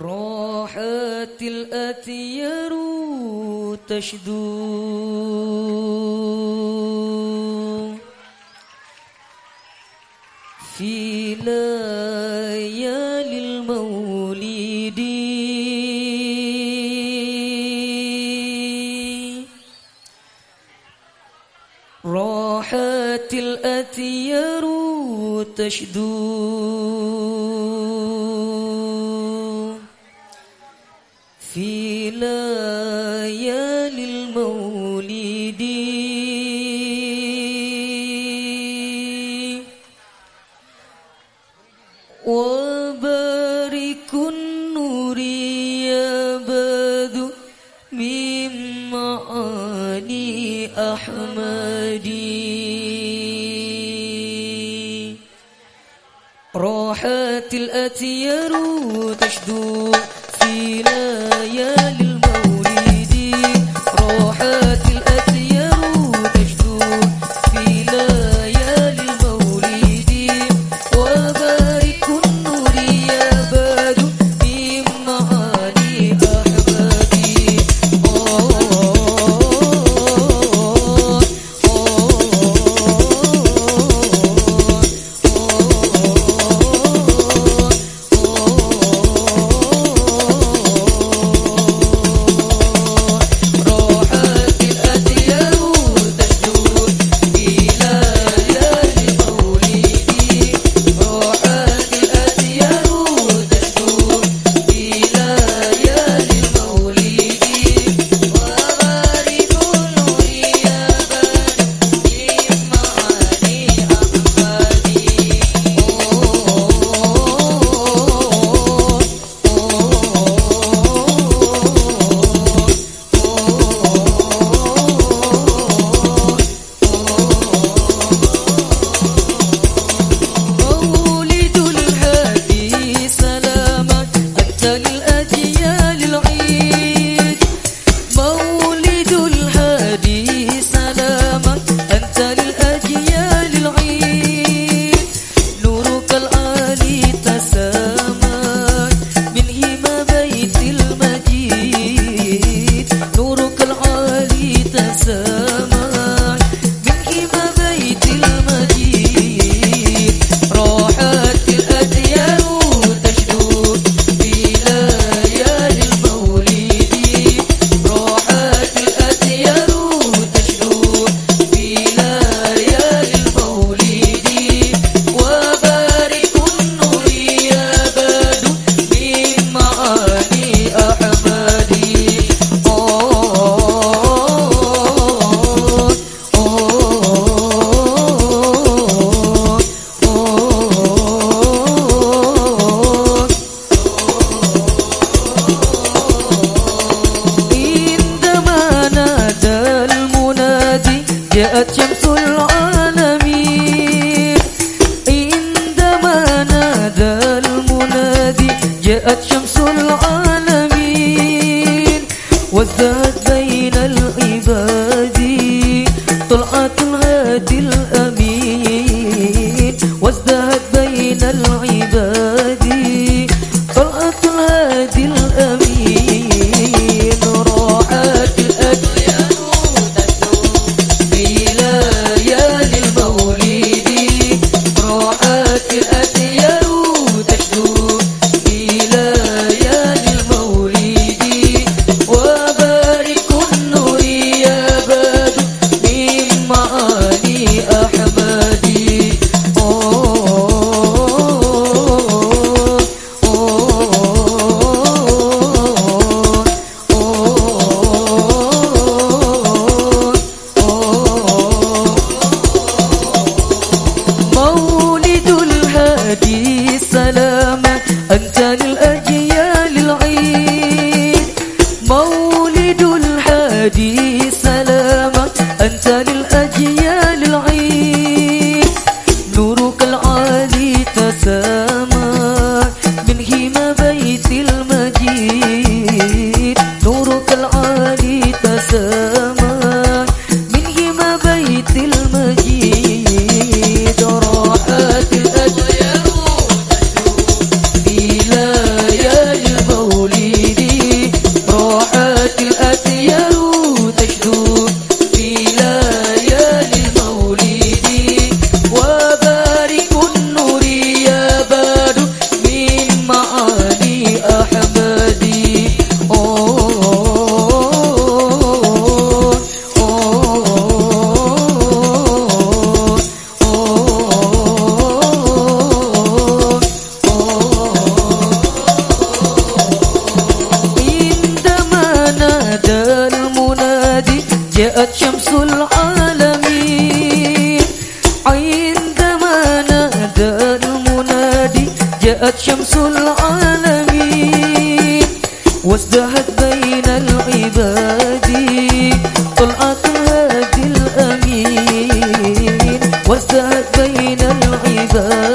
راحت الأتيار تشدو. في ليالي المولد. راحت الأتيار تشدو. ليالي المولد وبارك النور يا بدو من معاني أحمد. راحت الأتيار تشدو جاءت شمس العالمين عندما نادى المنادي جاءت شمس العالمين وازدهت بين العباد طلعت الهادي الأمين. هدي السلام. نادى المنادي جاءت شمس العالمين وازدهت بين العباد. طلعة الهادي الأمين. وازدهت بين العباد.